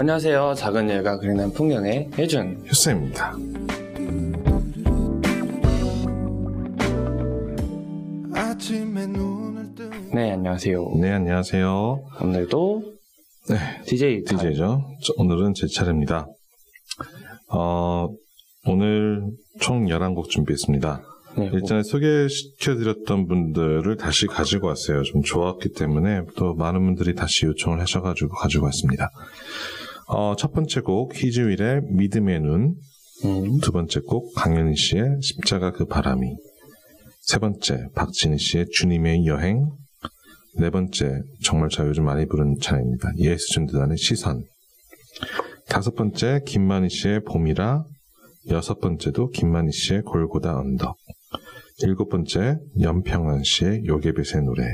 안녕하세요. 작은 여가 그리는 풍경의 혜준. 휴스입니다. 네, 안녕하세요. 네, 안녕하세요. 오늘도 네, DJ DJ죠. 오늘은 제 차례입니다. 어, 오늘 총 11곡 준비했습니다. 네, 일전에 소개시켜드렸던 분들을 다시 가지고 왔어요. 좀 좋았기 때문에 또 많은 분들이 다시 요청을 하셔가지고 가지고 왔습니다. 어, 첫 번째 곡 희즈윌의 믿음의 눈, 음, 두 번째 곡 강현희 씨의 십자가 그 바람이, 세 번째 박진희 씨의 주님의 여행, 네 번째 정말 제가 요즘 많이 부르는 찬양입니다. 예수 전도단의 시선, 다섯 번째 김만희 씨의 봄이라, 여섯 번째도 김만희 씨의 골고다 언덕, 일곱 번째 연평안 씨의 요괴빛의 노래,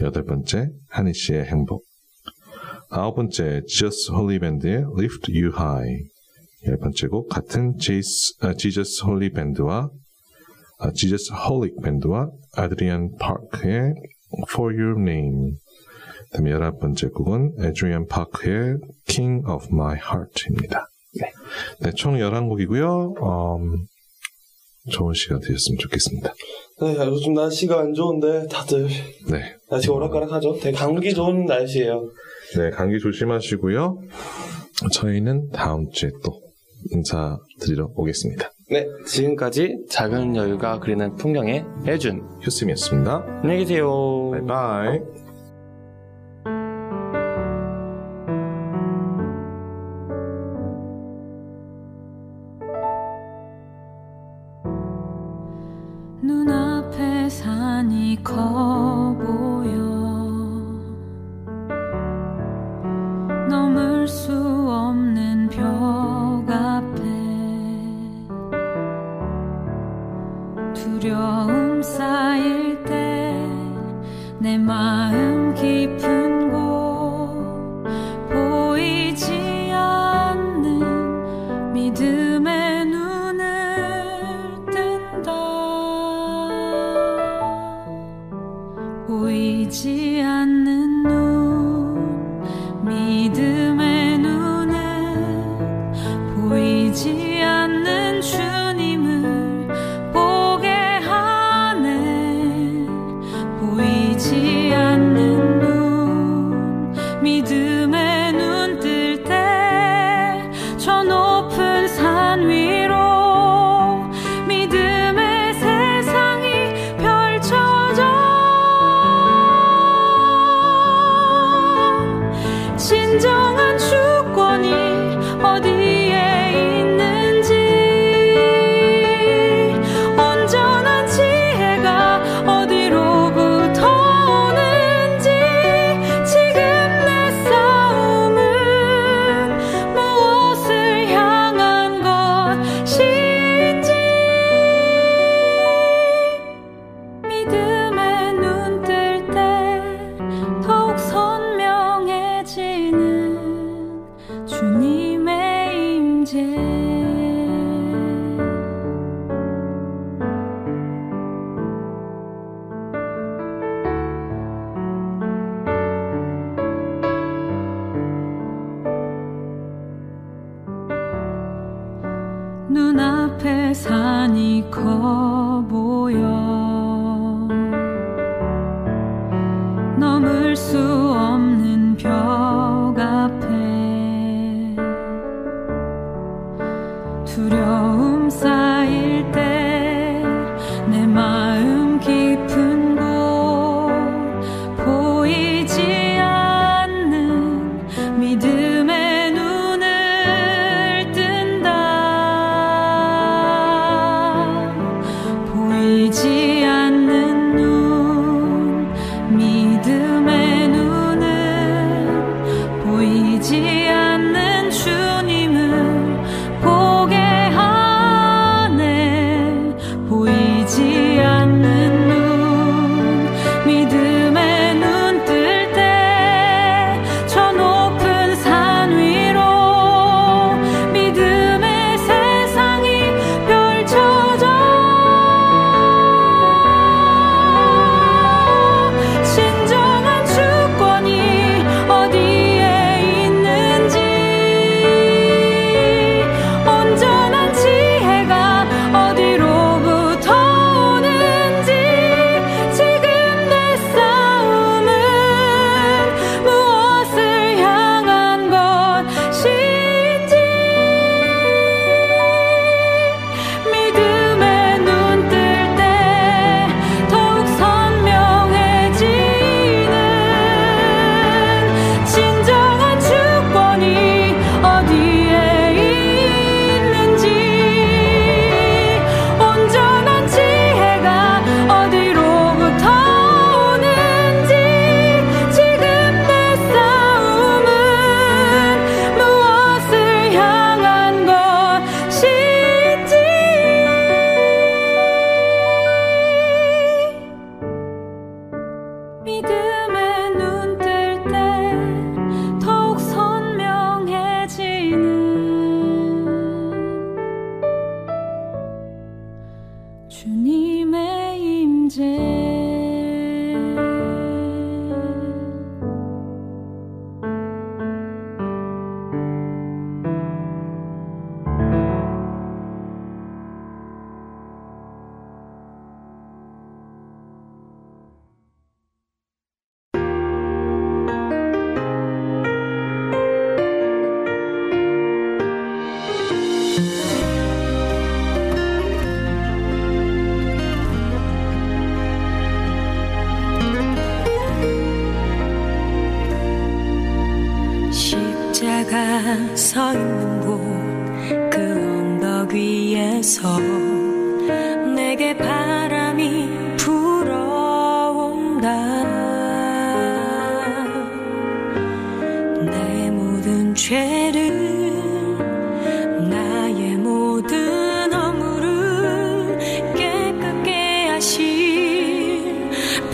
여덟 번째 한희 씨의 행복, 아홉 번째 Jesus Holy Band의 Lift You High, 열 번째 곡 같은 Jesus, 아, Jesus Holy Band와 아, Jesus Holy Band와 아드리안 파크의 For Your Name, 그다음에 열한 번째 곡은 에드리안 파크의 King of My Heart입니다. 네. 네, 총 11곡이고요. 음, 좋은 시간 되셨으면 좋겠습니다. 네, 요즘 날씨가 안 좋은데 다들 네. 날씨가 오락가락하죠. 되게 감기 좋은 날씨예요. 네, 감기 조심하시고요. 저희는 다음 주에 또 인사드리러 오겠습니다. 네, 지금까지 작은 여유가 그리는 풍경의 혜준. 휴스미였습니다. 안녕히 계세요. 바이바이.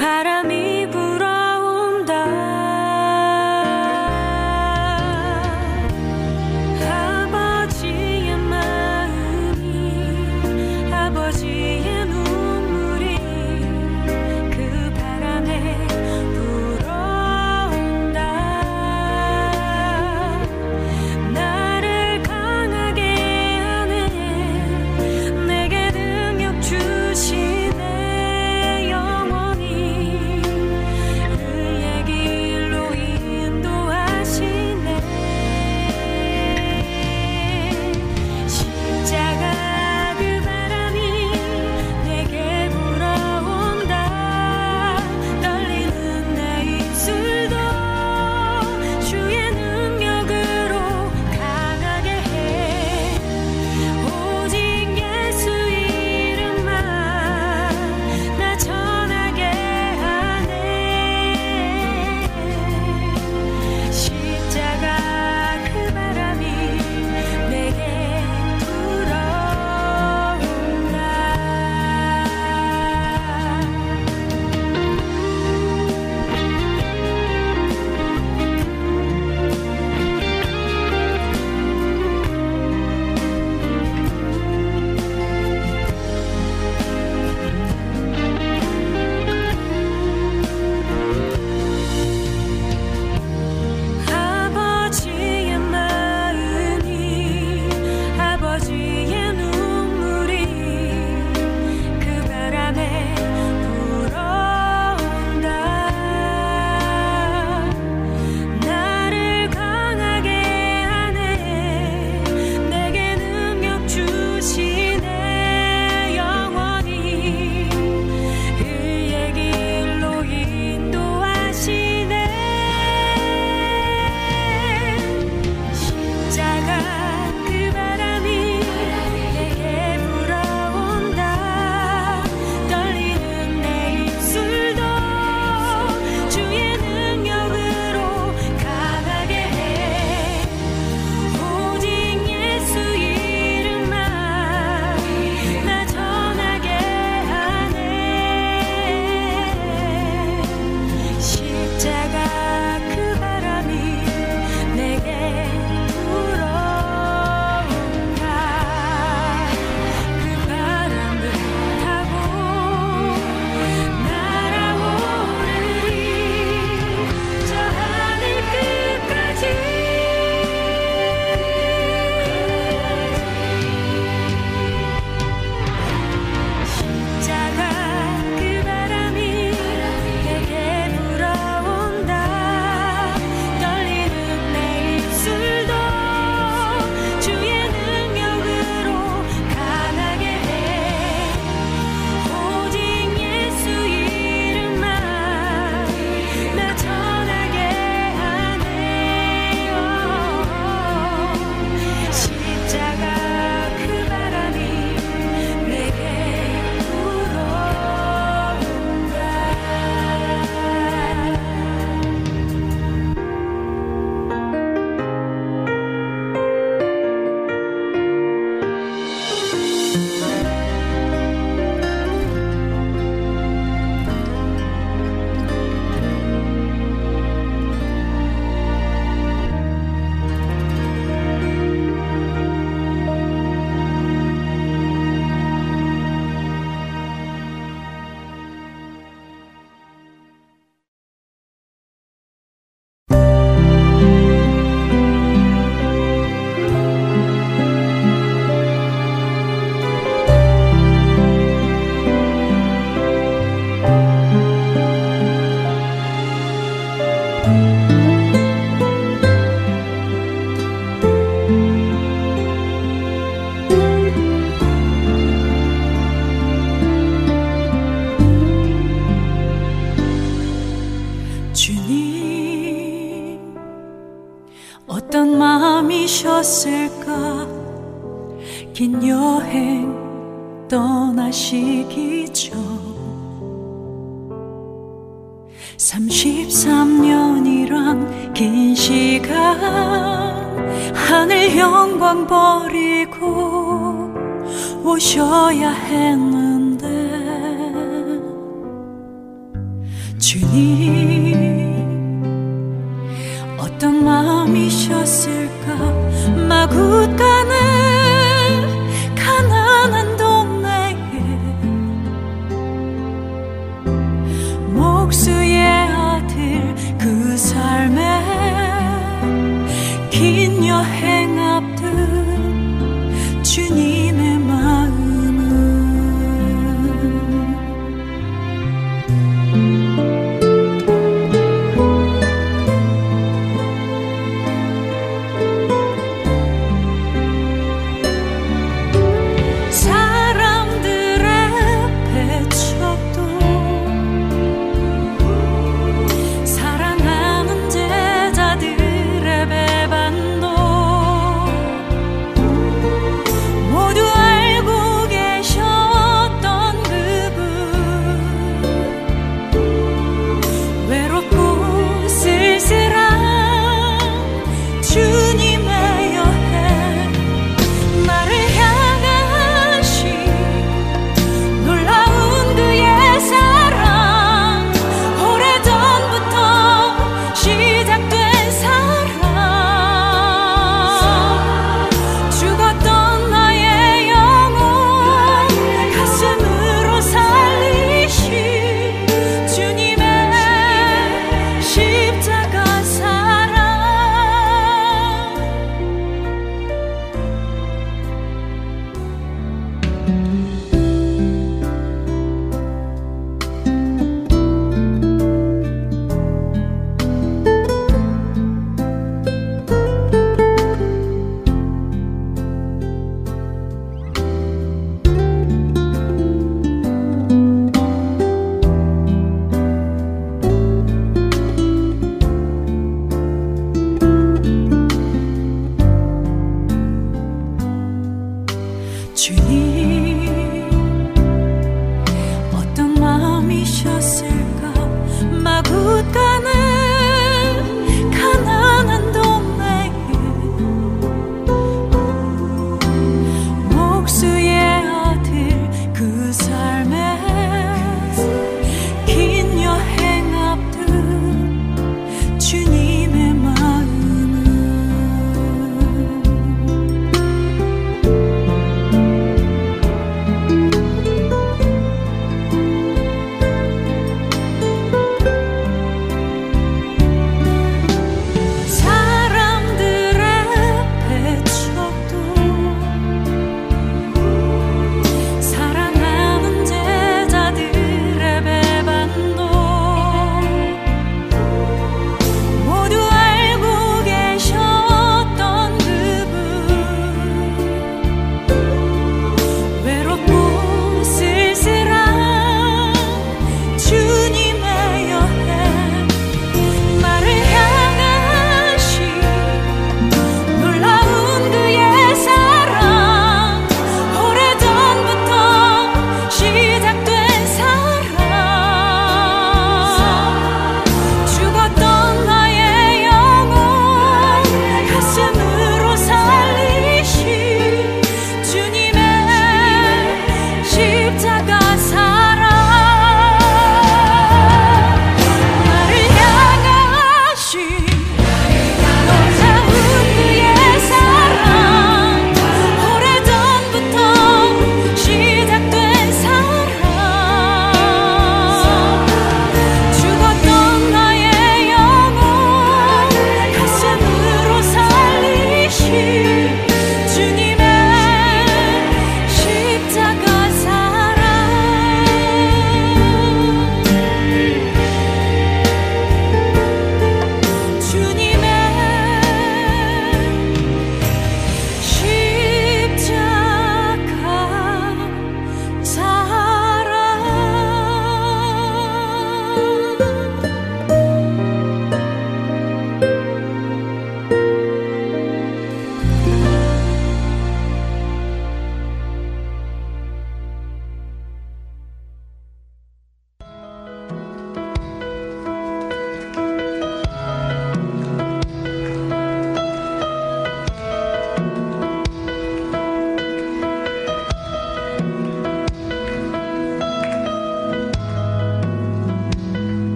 바람이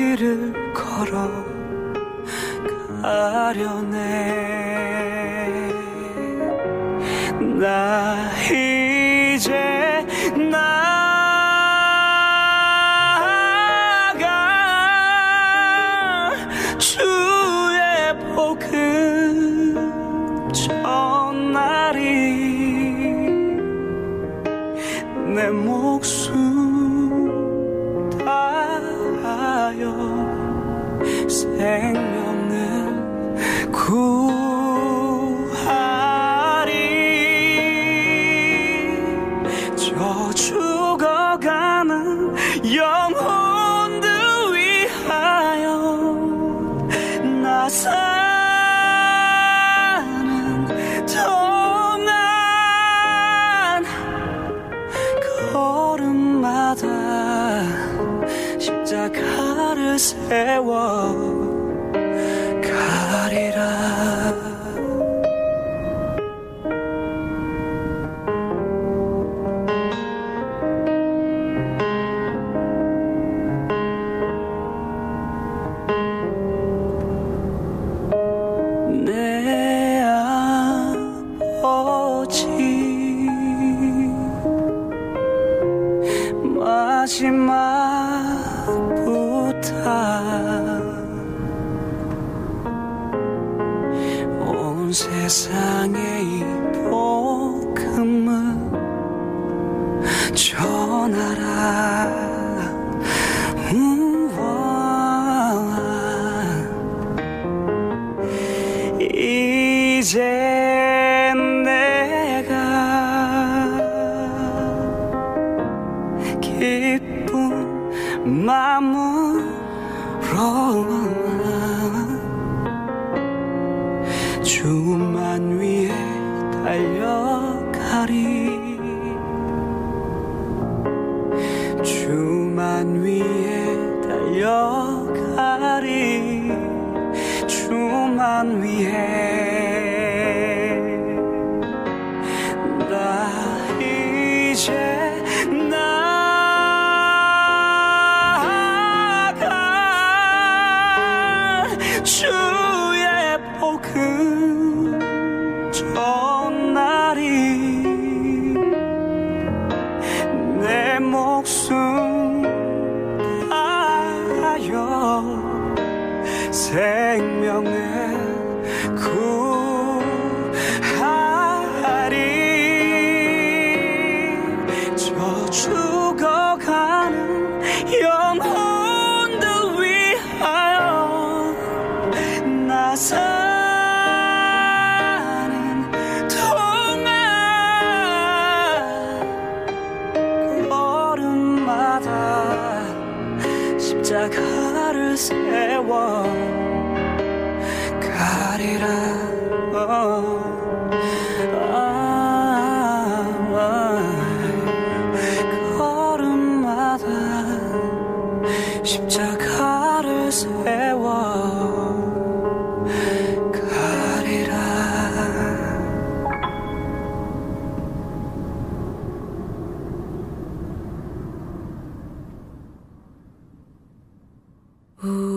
길을 걸어 가려네. 나의 땐 내가 기쁜 마음으로 주만 위에 달려가리. 주만 위에 달려가리. 주만 위에 Ooh.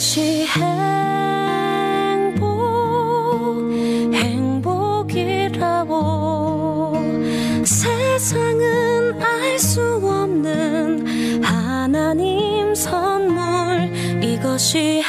것이 행복 행복이라고 세상은 알 수 없는 하나님 선물 이것이